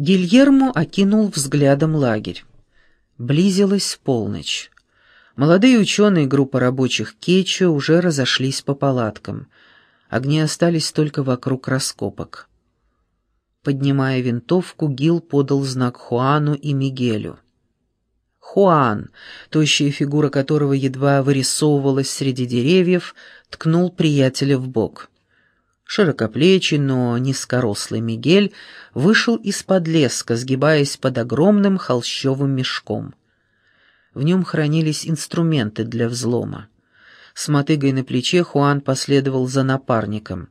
Гильермо окинул взглядом лагерь. Близилась полночь. Молодые ученые группа рабочих Кечо уже разошлись по палаткам. Огни остались только вокруг раскопок. Поднимая винтовку, Гил подал знак Хуану и Мигелю. Хуан, тощая фигура которого едва вырисовывалась среди деревьев, ткнул приятеля в бок. Широкоплечий, но низкорослый Мигель вышел из-под леска, сгибаясь под огромным холщовым мешком. В нем хранились инструменты для взлома. С мотыгой на плече Хуан последовал за напарником.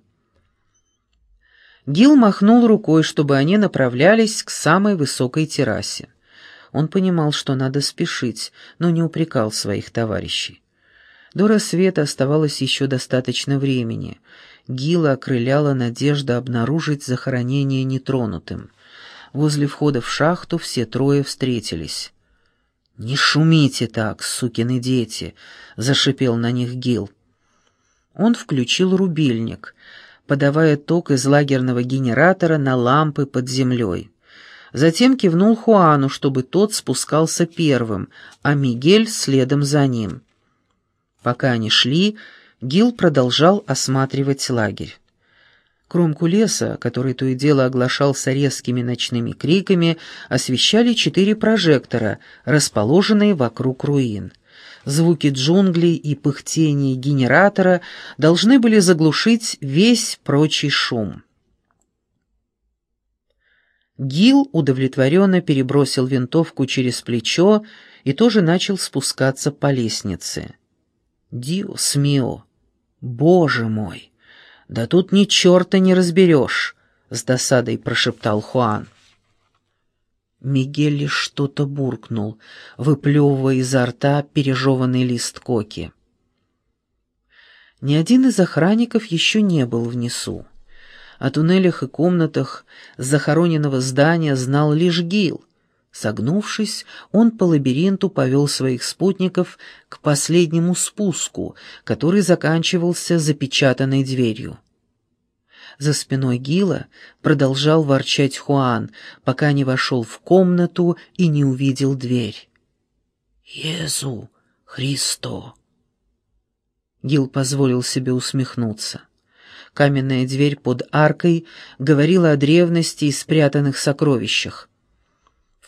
Гил махнул рукой, чтобы они направлялись к самой высокой террасе. Он понимал, что надо спешить, но не упрекал своих товарищей. До рассвета оставалось еще достаточно времени — Гила окрыляла надежда обнаружить захоронение нетронутым. Возле входа в шахту все трое встретились. «Не шумите так, сукины дети!» — зашипел на них Гил. Он включил рубильник, подавая ток из лагерного генератора на лампы под землей. Затем кивнул Хуану, чтобы тот спускался первым, а Мигель следом за ним. Пока они шли, Гил продолжал осматривать лагерь. Кромку леса, который то и дело оглашался резкими ночными криками, освещали четыре прожектора, расположенные вокруг руин. Звуки джунглей и пыхтение генератора должны были заглушить весь прочий шум. Гил удовлетворенно перебросил винтовку через плечо и тоже начал спускаться по лестнице. «Диос мио!» «Боже мой! Да тут ни черта не разберешь!» — с досадой прошептал Хуан. Мигель что-то буркнул, выплевывая изо рта пережеванный лист коки. Ни один из охранников еще не был внизу. О туннелях и комнатах захороненного здания знал лишь Гил, Согнувшись, он по лабиринту повел своих спутников к последнему спуску, который заканчивался запечатанной дверью. За спиной Гила продолжал ворчать Хуан, пока не вошел в комнату и не увидел дверь. «Езу Христо!» Гил позволил себе усмехнуться. Каменная дверь под аркой говорила о древности и спрятанных сокровищах.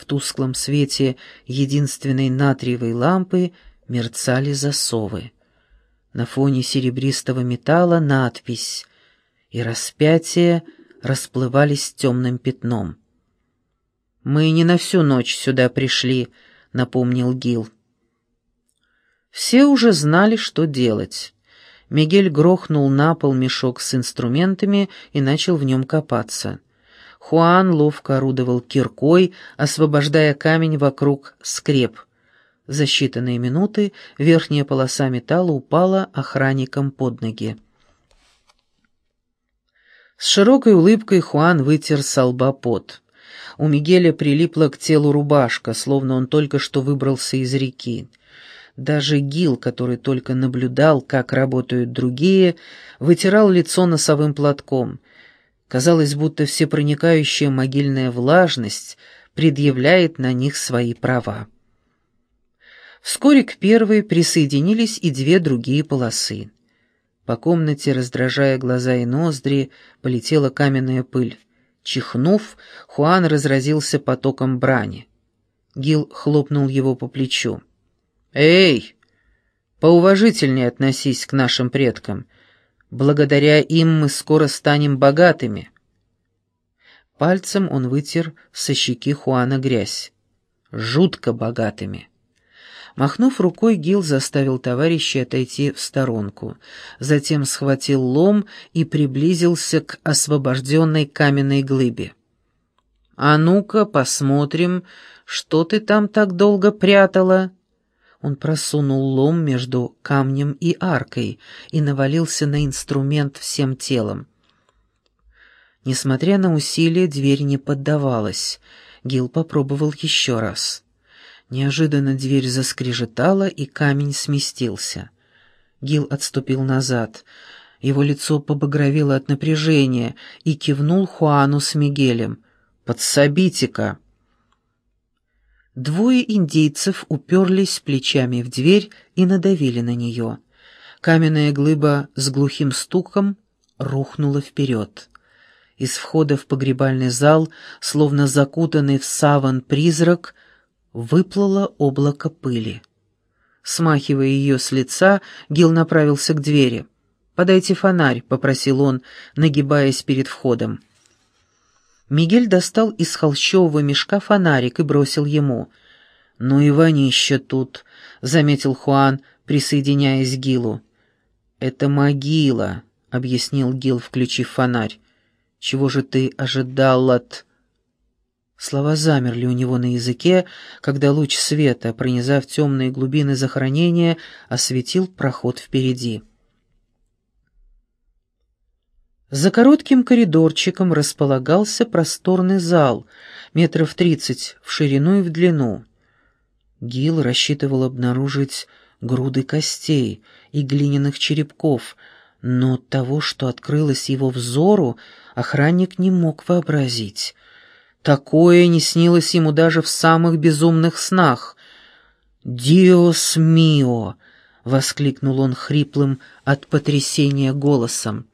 В тусклом свете единственной натриевой лампы мерцали засовы. На фоне серебристого металла надпись, и распятия расплывались темным пятном. «Мы не на всю ночь сюда пришли», — напомнил Гил. Все уже знали, что делать. Мигель грохнул на пол мешок с инструментами и начал в нем копаться. Хуан ловко орудовал киркой, освобождая камень вокруг скреп. За считанные минуты верхняя полоса металла упала охранникам под ноги. С широкой улыбкой Хуан вытер со лба пот. У Мигеля прилипла к телу рубашка, словно он только что выбрался из реки. Даже Гил, который только наблюдал, как работают другие, вытирал лицо носовым платком — Казалось, будто всепроникающая могильная влажность предъявляет на них свои права. Вскоре к первой присоединились и две другие полосы. По комнате, раздражая глаза и ноздри, полетела каменная пыль. Чихнув, Хуан разразился потоком брани. Гил хлопнул его по плечу. «Эй, поуважительнее относись к нашим предкам. Благодаря им мы скоро станем богатыми. Пальцем он вытер со щеки Хуана грязь. Жутко богатыми. Махнув рукой, Гил заставил товарища отойти в сторонку, затем схватил лом и приблизился к освобожденной каменной глыбе. «А ну-ка, посмотрим, что ты там так долго прятала?» Он просунул лом между камнем и аркой и навалился на инструмент всем телом. Несмотря на усилия, дверь не поддавалась. Гил попробовал еще раз. Неожиданно дверь заскрежетала, и камень сместился. Гил отступил назад. Его лицо побагровело от напряжения и кивнул Хуану с Мигелем. Подсобите-ка!» Двое индейцев уперлись плечами в дверь и надавили на нее. Каменная глыба с глухим стуком рухнула вперед. Из входа в погребальный зал, словно закутанный в саван призрак, выплыло облако пыли. Смахивая ее с лица, Гил направился к двери. «Подайте фонарь», — попросил он, нагибаясь перед входом. Мигель достал из холщового мешка фонарик и бросил ему. «Ну и вонище тут», — заметил Хуан, присоединяясь к Гилу. «Это могила», — объяснил Гил, включив фонарь. «Чего же ты ожидал от...» Слова замерли у него на языке, когда луч света, пронизав темные глубины захоронения, осветил проход впереди. За коротким коридорчиком располагался просторный зал, метров тридцать в ширину и в длину. Гил рассчитывал обнаружить груды костей и глиняных черепков, но того, что открылось его взору, охранник не мог вообразить. Такое не снилось ему даже в самых безумных снах. «Диос мио!» — воскликнул он хриплым от потрясения голосом.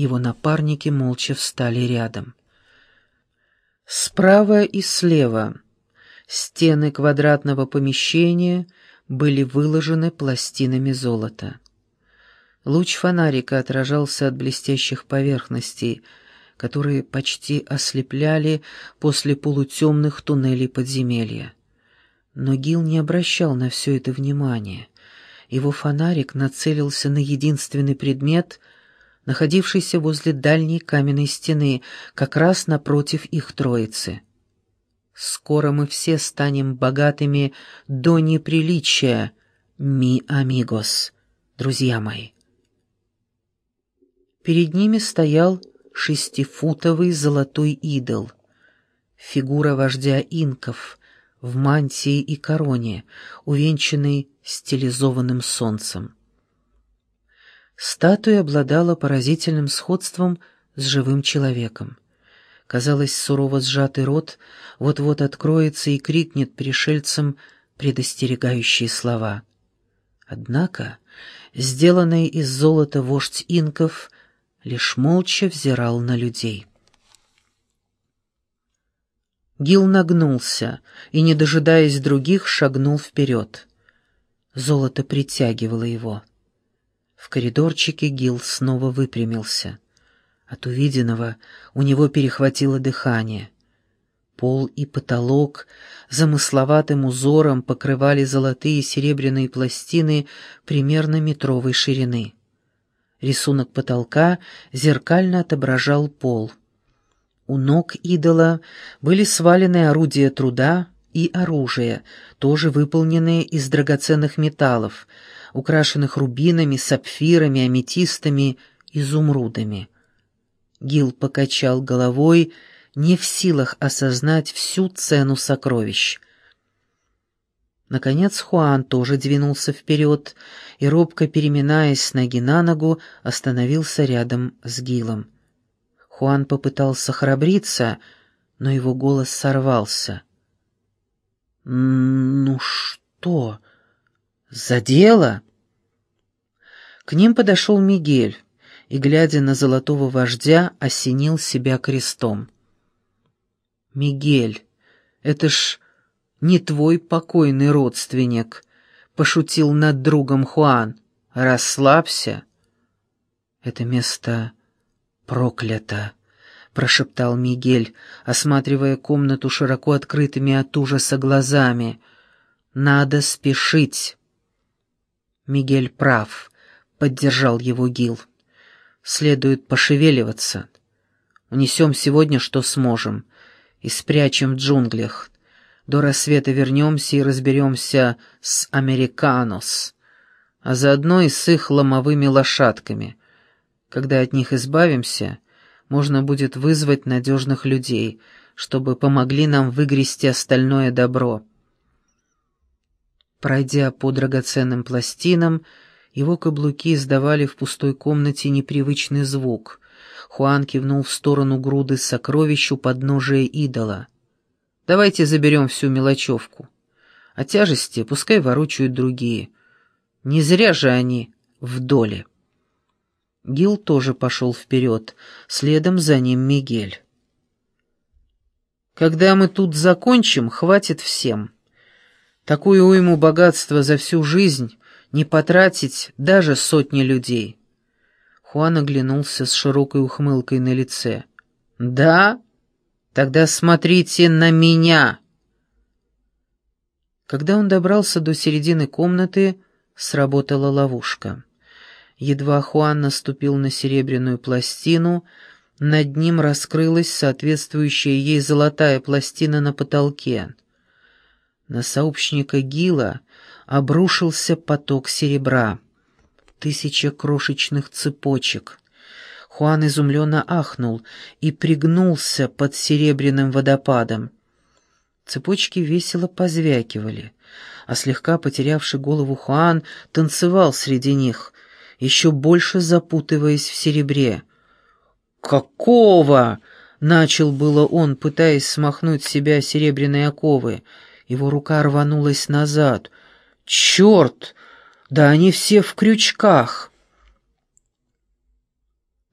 Его напарники молча встали рядом. Справа и слева стены квадратного помещения были выложены пластинами золота. Луч фонарика отражался от блестящих поверхностей, которые почти ослепляли после полутемных туннелей подземелья. Но Гил не обращал на все это внимания. Его фонарик нацелился на единственный предмет — находившийся возле дальней каменной стены, как раз напротив их троицы. «Скоро мы все станем богатыми до неприличия, ми амигос, друзья мои». Перед ними стоял шестифутовый золотой идол, фигура вождя инков в мантии и короне, увенчанный стилизованным солнцем. Статуя обладала поразительным сходством с живым человеком. Казалось, сурово сжатый рот вот-вот откроется и крикнет пришельцам предостерегающие слова. Однако, сделанный из золота вождь инков лишь молча взирал на людей. Гил нагнулся и, не дожидаясь других, шагнул вперед. Золото притягивало его. В коридорчике Гил снова выпрямился. От увиденного у него перехватило дыхание. Пол и потолок замысловатым узором покрывали золотые и серебряные пластины примерно метровой ширины. Рисунок потолка зеркально отображал пол. У ног идола были свалены орудия труда и оружие, тоже выполненные из драгоценных металлов — украшенных рубинами, сапфирами, аметистами, изумрудами. Гил покачал головой, не в силах осознать всю цену сокровищ. Наконец Хуан тоже двинулся вперед и, робко переминаясь с ноги на ногу, остановился рядом с Гилом. Хуан попытался храбриться, но его голос сорвался. «Ну что?» «За дело?» К ним подошел Мигель и, глядя на золотого вождя, осенил себя крестом. «Мигель, это ж не твой покойный родственник», — пошутил над другом Хуан. «Расслабься». «Это место проклято», — прошептал Мигель, осматривая комнату широко открытыми от ужаса глазами. «Надо спешить». Мигель прав, поддержал его Гил. Следует пошевеливаться. Унесем сегодня, что сможем, и спрячем в джунглях. До рассвета вернемся и разберемся с американос, а заодно и с их ломовыми лошадками. Когда от них избавимся, можно будет вызвать надежных людей, чтобы помогли нам выгрести остальное добро. Пройдя по драгоценным пластинам, его каблуки издавали в пустой комнате непривычный звук. Хуан кивнул в сторону груды сокровищ у подножия идола. «Давайте заберем всю мелочевку. А тяжести пускай ворочают другие. Не зря же они в доле». Гил тоже пошел вперед, следом за ним Мигель. «Когда мы тут закончим, хватит всем. Такую уйму богатства за всю жизнь не потратить даже сотни людей». Хуан оглянулся с широкой ухмылкой на лице. «Да? Тогда смотрите на меня!» Когда он добрался до середины комнаты, сработала ловушка. Едва Хуан наступил на серебряную пластину, над ним раскрылась соответствующая ей золотая пластина на потолке. На сообщника Гила обрушился поток серебра тысяча крошечных цепочек. Хуан изумленно ахнул и пригнулся под серебряным водопадом. Цепочки весело позвякивали, а слегка потерявший голову Хуан танцевал среди них, еще больше запутываясь в серебре. «Какого?» — начал было он, пытаясь смахнуть с себя серебряные оковы. Его рука рванулась назад. «Черт!» Да они все в крючках.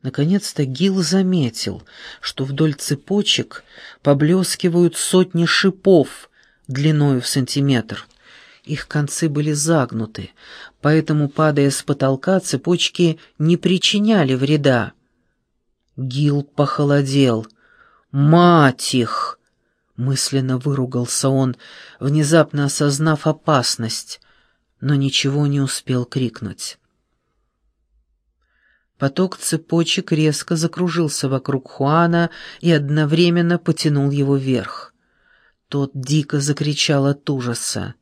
Наконец-то Гил заметил, что вдоль цепочек поблескивают сотни шипов длиною в сантиметр. Их концы были загнуты, поэтому, падая с потолка, цепочки не причиняли вреда. Гил похолодел. «Мать их!» — мысленно выругался он, внезапно осознав опасность но ничего не успел крикнуть. Поток цепочек резко закружился вокруг Хуана и одновременно потянул его вверх. Тот дико закричал от ужаса.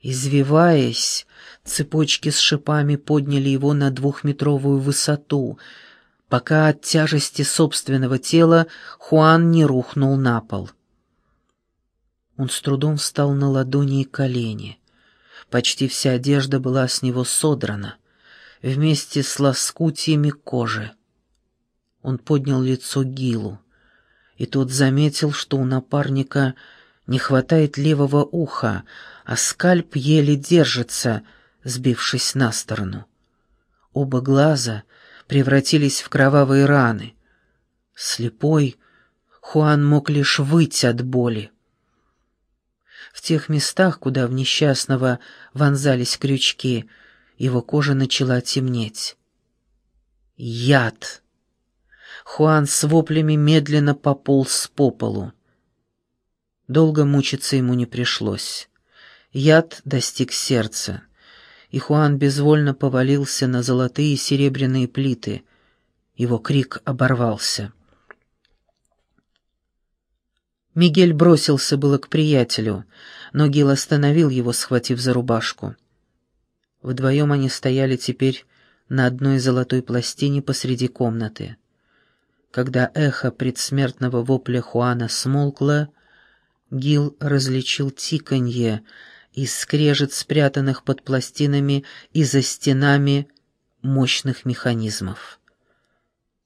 Извиваясь, цепочки с шипами подняли его на двухметровую высоту, пока от тяжести собственного тела Хуан не рухнул на пол. Он с трудом встал на ладони и колени. Почти вся одежда была с него содрана, вместе с лоскутиями кожи. Он поднял лицо Гилу, и тот заметил, что у напарника не хватает левого уха, а скальп еле держится, сбившись на сторону. Оба глаза превратились в кровавые раны. Слепой Хуан мог лишь выйти от боли. В тех местах, куда в несчастного вонзались крючки, его кожа начала темнеть. Яд! Хуан с воплями медленно пополз по полу. Долго мучиться ему не пришлось. Яд достиг сердца, и Хуан безвольно повалился на золотые и серебряные плиты. Его крик оборвался. Мигель бросился было к приятелю, но Гил остановил его, схватив за рубашку. Вдвоем они стояли теперь на одной золотой пластине посреди комнаты. Когда эхо предсмертного вопля Хуана смолкло, Гил различил тиканье и скрежет спрятанных под пластинами и за стенами мощных механизмов.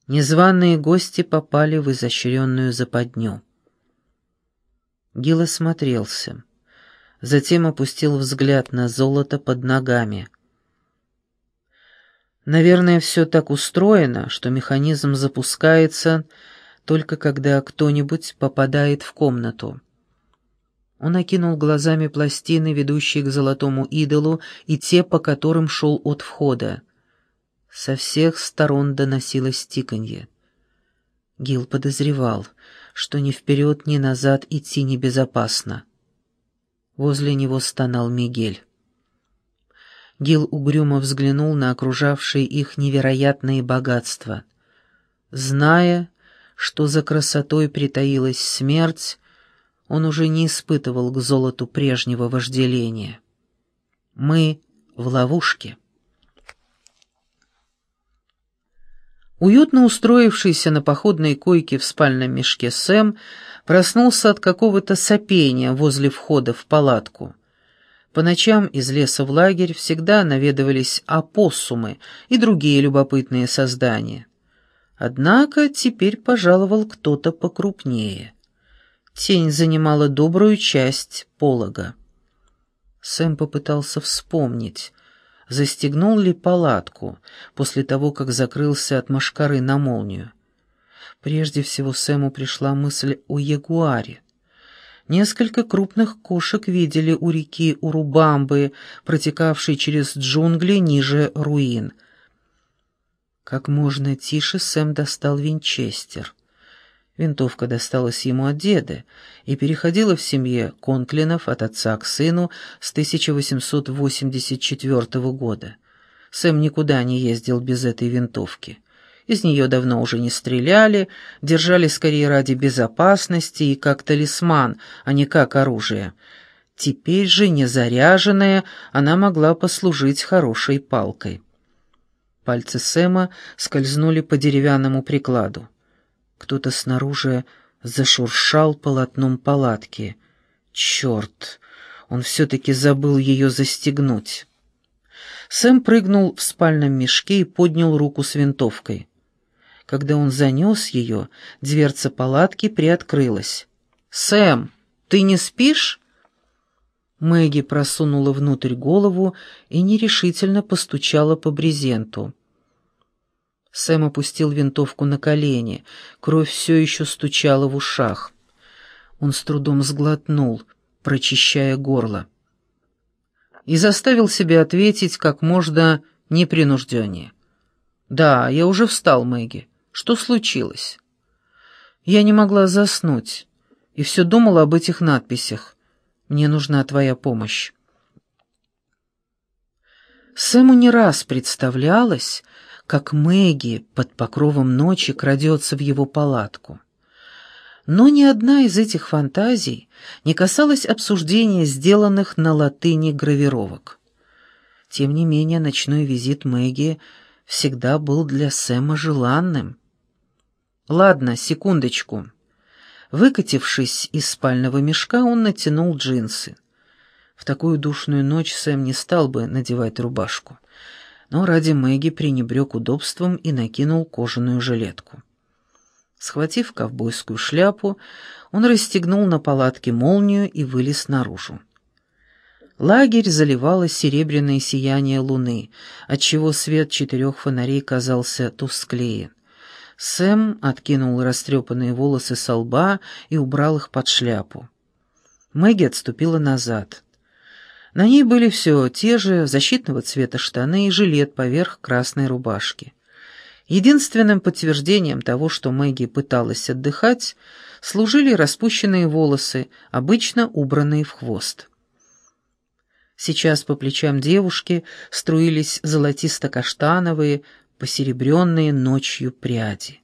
Незваные гости попали в изощренную западню. Гил осмотрелся. Затем опустил взгляд на золото под ногами. Наверное, все так устроено, что механизм запускается только когда кто-нибудь попадает в комнату. Он окинул глазами пластины, ведущие к золотому идолу, и те, по которым шел от входа. Со всех сторон доносилось тиканье. Гил подозревал — что ни вперед, ни назад идти небезопасно. Возле него стонал Мигель. Гил угрюмо взглянул на окружавшие их невероятные богатства. Зная, что за красотой притаилась смерть, он уже не испытывал к золоту прежнего вожделения. Мы в ловушке. Уютно устроившийся на походной койке в спальном мешке Сэм проснулся от какого-то сопения возле входа в палатку. По ночам из леса в лагерь всегда наведывались опоссумы и другие любопытные создания. Однако теперь пожаловал кто-то покрупнее. Тень занимала добрую часть полога. Сэм попытался вспомнить, застегнул ли палатку после того, как закрылся от машкары на молнию. Прежде всего Сэму пришла мысль о ягуаре. Несколько крупных кошек видели у реки Урубамбы, протекавшей через джунгли ниже руин. Как можно тише Сэм достал винчестер. Винтовка досталась ему от деда и переходила в семье Конклинов от отца к сыну с 1884 года. Сэм никуда не ездил без этой винтовки. Из нее давно уже не стреляли, держали скорее ради безопасности и как талисман, а не как оружие. Теперь же, незаряженная, она могла послужить хорошей палкой. Пальцы Сэма скользнули по деревянному прикладу. Кто-то снаружи зашуршал полотном палатки. Черт, он все-таки забыл ее застегнуть. Сэм прыгнул в спальном мешке и поднял руку с винтовкой. Когда он занес ее, дверца палатки приоткрылась. «Сэм, ты не спишь?» Мэгги просунула внутрь голову и нерешительно постучала по брезенту. Сэм опустил винтовку на колени. Кровь все еще стучала в ушах. Он с трудом сглотнул, прочищая горло. И заставил себя ответить как можно непринужденнее. «Да, я уже встал, Мэгги. Что случилось?» «Я не могла заснуть и все думала об этих надписях. Мне нужна твоя помощь». Сэму не раз представлялось, как Мэгги под покровом ночи крадется в его палатку. Но ни одна из этих фантазий не касалась обсуждения сделанных на латыни гравировок. Тем не менее, ночной визит Мэгги всегда был для Сэма желанным. «Ладно, секундочку». Выкатившись из спального мешка, он натянул джинсы. В такую душную ночь Сэм не стал бы надевать рубашку но ради Мэгги пренебрег удобством и накинул кожаную жилетку. Схватив ковбойскую шляпу, он расстегнул на палатке молнию и вылез наружу. Лагерь заливало серебряное сияние луны, отчего свет четырех фонарей казался тусклее. Сэм откинул растрепанные волосы со лба и убрал их под шляпу. Мэгги отступила назад. На ней были все те же защитного цвета штаны и жилет поверх красной рубашки. Единственным подтверждением того, что Мэгги пыталась отдыхать, служили распущенные волосы, обычно убранные в хвост. Сейчас по плечам девушки струились золотисто-каштановые, посеребренные ночью пряди.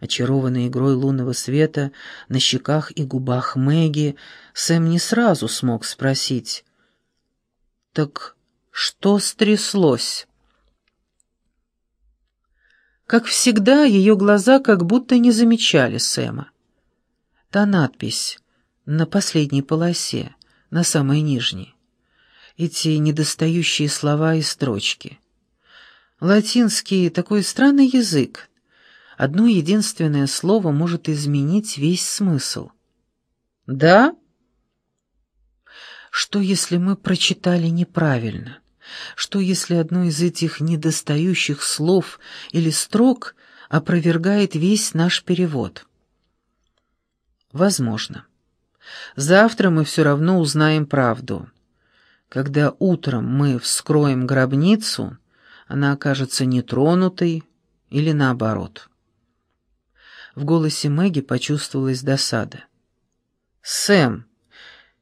Очарованный игрой лунного света на щеках и губах Мэгги, Сэм не сразу смог спросить, так что стряслось? Как всегда, ее глаза как будто не замечали Сэма. Та надпись на последней полосе, на самой нижней. Эти недостающие слова и строчки. Латинский — такой странный язык. Одно единственное слово может изменить весь смысл. «Да?» Что, если мы прочитали неправильно? Что, если одно из этих недостающих слов или строк опровергает весь наш перевод? Возможно. Завтра мы все равно узнаем правду. Когда утром мы вскроем гробницу, она окажется нетронутой или наоборот. В голосе Мэгги почувствовалась досада. «Сэм,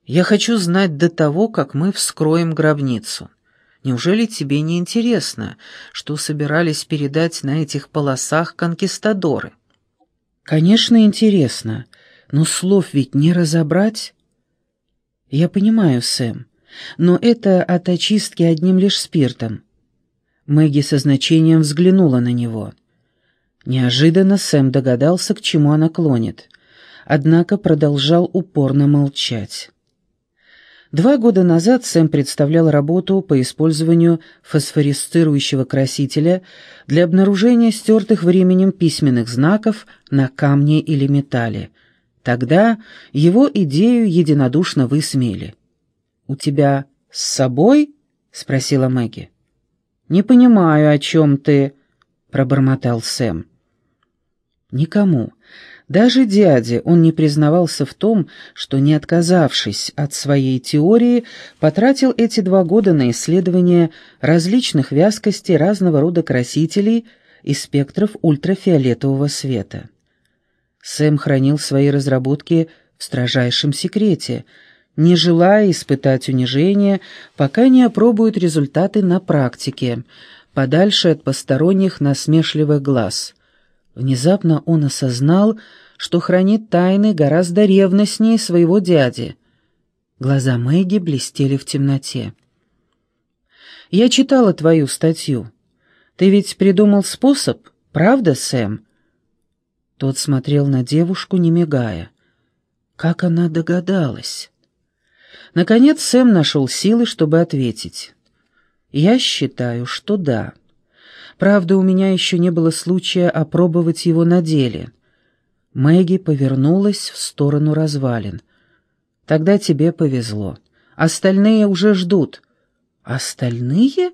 я хочу знать до того, как мы вскроем гробницу. Неужели тебе не интересно, что собирались передать на этих полосах конкистадоры? Конечно, интересно, но слов ведь не разобрать. Я понимаю, Сэм, но это от очистки одним лишь спиртом. Мэгги со значением взглянула на него. Неожиданно Сэм догадался, к чему она клонит, однако продолжал упорно молчать. Два года назад Сэм представлял работу по использованию фосфорисцирующего красителя для обнаружения стертых временем письменных знаков на камне или металле. Тогда его идею единодушно высмеяли. «У тебя с собой?» — спросила Мэгги. «Не понимаю, о чем ты», — пробормотал Сэм. Никому, даже дяде он не признавался в том, что, не отказавшись от своей теории, потратил эти два года на исследование различных вязкостей разного рода красителей и спектров ультрафиолетового света. Сэм хранил свои разработки в строжайшем секрете, не желая испытать унижение, пока не опробует результаты на практике, подальше от посторонних насмешливых глаз — Внезапно он осознал, что хранит тайны гораздо ревностнее своего дяди. Глаза Мэгги блестели в темноте. «Я читала твою статью. Ты ведь придумал способ, правда, Сэм?» Тот смотрел на девушку, не мигая. Как она догадалась? Наконец Сэм нашел силы, чтобы ответить. «Я считаю, что да». Правда, у меня еще не было случая опробовать его на деле. Мэгги повернулась в сторону развалин. «Тогда тебе повезло. Остальные уже ждут». «Остальные?»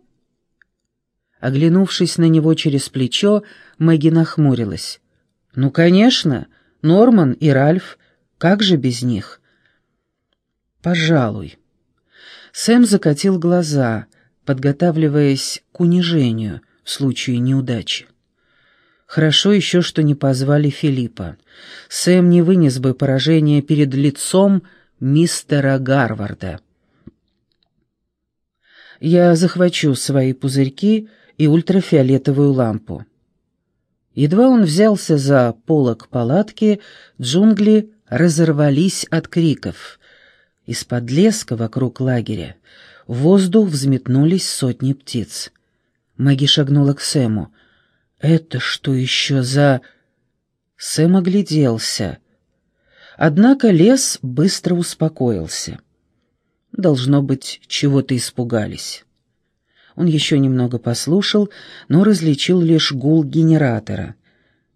Оглянувшись на него через плечо, Мэгги нахмурилась. «Ну, конечно, Норман и Ральф. Как же без них?» «Пожалуй». Сэм закатил глаза, подготавливаясь к унижению — в случае неудачи. Хорошо еще, что не позвали Филиппа. Сэм не вынес бы поражения перед лицом мистера Гарварда. Я захвачу свои пузырьки и ультрафиолетовую лампу. Едва он взялся за полок палатки, джунгли разорвались от криков. Из-под леска вокруг лагеря в воздух взметнулись сотни птиц. Мэгги шагнула к Сэму. «Это что еще за...» Сэм огляделся. Однако лес быстро успокоился. Должно быть, чего-то испугались. Он еще немного послушал, но различил лишь гул генератора.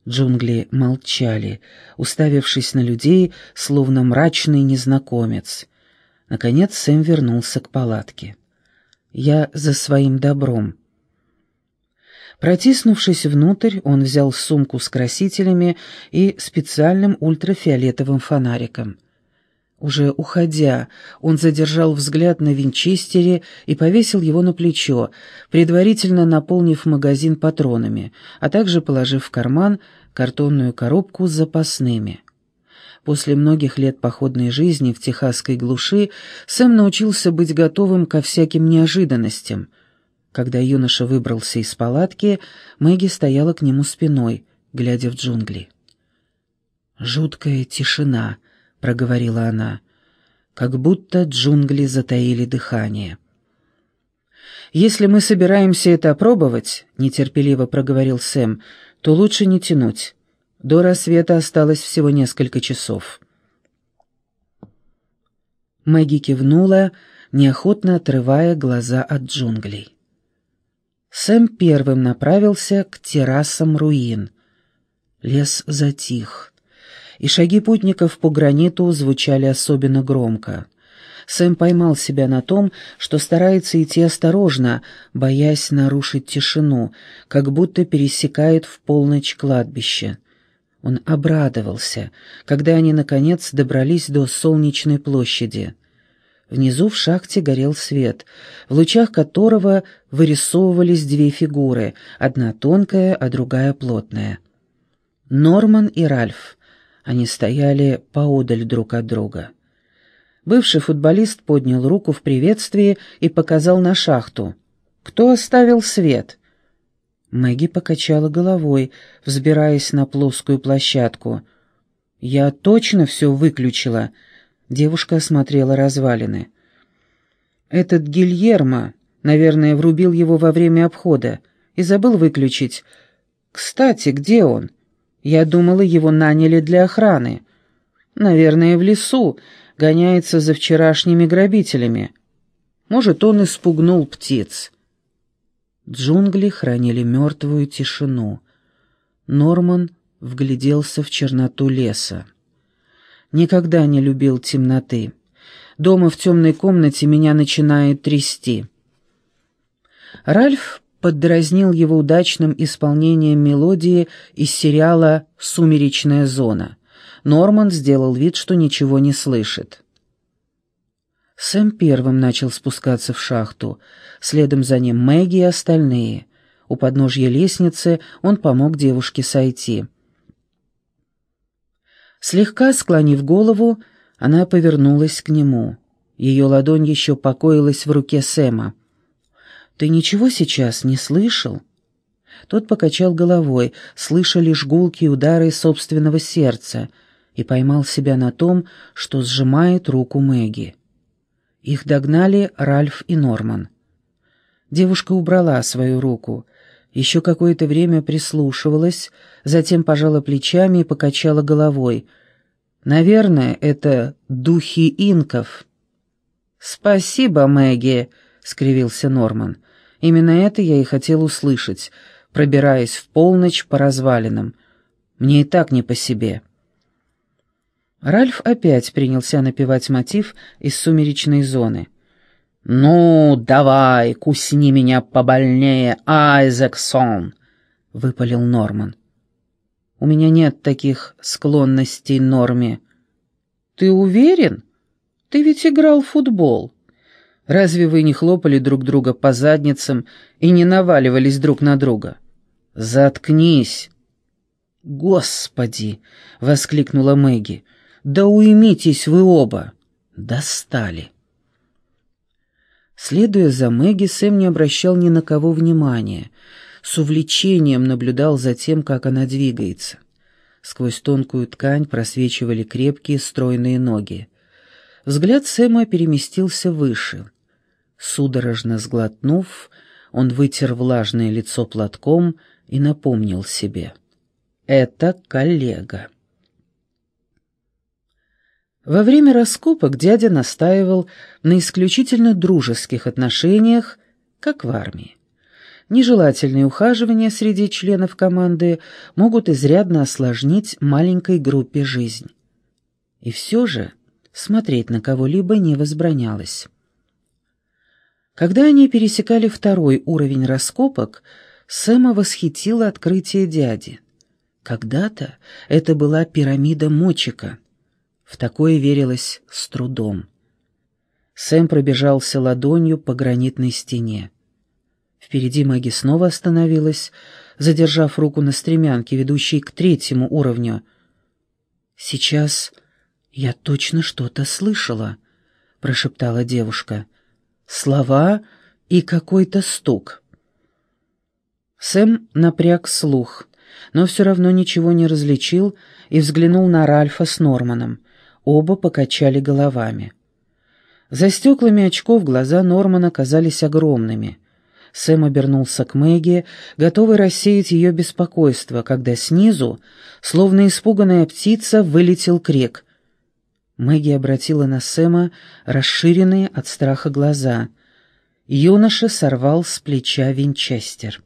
Джунгли молчали, уставившись на людей, словно мрачный незнакомец. Наконец Сэм вернулся к палатке. «Я за своим добром», Протиснувшись внутрь, он взял сумку с красителями и специальным ультрафиолетовым фонариком. Уже уходя, он задержал взгляд на винчестере и повесил его на плечо, предварительно наполнив магазин патронами, а также положив в карман картонную коробку с запасными. После многих лет походной жизни в техасской глуши Сэм научился быть готовым ко всяким неожиданностям — когда юноша выбрался из палатки, Мэгги стояла к нему спиной, глядя в джунгли. «Жуткая тишина», — проговорила она, — «как будто джунгли затаили дыхание». «Если мы собираемся это опробовать», — нетерпеливо проговорил Сэм, — «то лучше не тянуть. До рассвета осталось всего несколько часов». Мэгги кивнула, неохотно отрывая глаза от джунглей. Сэм первым направился к террасам руин. Лес затих, и шаги путников по граниту звучали особенно громко. Сэм поймал себя на том, что старается идти осторожно, боясь нарушить тишину, как будто пересекает в полночь кладбище. Он обрадовался, когда они, наконец, добрались до солнечной площади. Внизу в шахте горел свет, в лучах которого вырисовывались две фигуры, одна тонкая, а другая плотная. Норман и Ральф. Они стояли поодаль друг от друга. Бывший футболист поднял руку в приветствии и показал на шахту. «Кто оставил свет?» Мэгги покачала головой, взбираясь на плоскую площадку. «Я точно все выключила», Девушка осмотрела развалины. «Этот Гильермо, наверное, врубил его во время обхода и забыл выключить. Кстати, где он? Я думала, его наняли для охраны. Наверное, в лесу, гоняется за вчерашними грабителями. Может, он испугнул птиц. Джунгли хранили мертвую тишину. Норман вгляделся в черноту леса. Никогда не любил темноты. Дома в темной комнате меня начинает трясти. Ральф поддразнил его удачным исполнением мелодии из сериала «Сумеречная зона». Норман сделал вид, что ничего не слышит. Сэм первым начал спускаться в шахту, следом за ним Мэгги и остальные. У подножья лестницы он помог девушке сойти. Слегка склонив голову, она повернулась к нему. Ее ладонь еще покоилась в руке Сэма. «Ты ничего сейчас не слышал?» Тот покачал головой, слыша лишь гулкие удары собственного сердца, и поймал себя на том, что сжимает руку Мэгги. Их догнали Ральф и Норман. Девушка убрала свою руку, еще какое-то время прислушивалась, затем пожала плечами и покачала головой. «Наверное, это духи инков». «Спасибо, Мэгги», — скривился Норман. «Именно это я и хотел услышать, пробираясь в полночь по развалинам. Мне и так не по себе». Ральф опять принялся напевать мотив из «Сумеречной зоны». «Ну, давай, кусни меня побольнее, Айзексон!» — выпалил Норман. «У меня нет таких склонностей Норме». «Ты уверен? Ты ведь играл в футбол. Разве вы не хлопали друг друга по задницам и не наваливались друг на друга?» «Заткнись!» «Господи!» — воскликнула Мэгги. «Да уймитесь вы оба!» «Достали!» Следуя за Мэгги, Сэм не обращал ни на кого внимания, с увлечением наблюдал за тем, как она двигается. Сквозь тонкую ткань просвечивали крепкие стройные ноги. Взгляд Сэма переместился выше. Судорожно сглотнув, он вытер влажное лицо платком и напомнил себе. «Это коллега». Во время раскопок дядя настаивал на исключительно дружеских отношениях, как в армии. Нежелательные ухаживания среди членов команды могут изрядно осложнить маленькой группе жизнь. И все же смотреть на кого-либо не возбранялось. Когда они пересекали второй уровень раскопок, Сэма восхитило открытие дяди. Когда-то это была пирамида Мочика — в такое верилось с трудом. Сэм пробежался ладонью по гранитной стене. Впереди Мэгги снова остановилась, задержав руку на стремянке, ведущей к третьему уровню. «Сейчас я точно что-то слышала», — прошептала девушка. «Слова и какой-то стук». Сэм напряг слух, но все равно ничего не различил и взглянул на Ральфа с Норманом. Оба покачали головами. За стеклами очков глаза Нормана казались огромными. Сэм обернулся к Мэгги, готовый рассеять ее беспокойство, когда снизу, словно испуганная птица, вылетел крик. Мэгги обратила на Сэма расширенные от страха глаза. Юноша сорвал с плеча винчестер.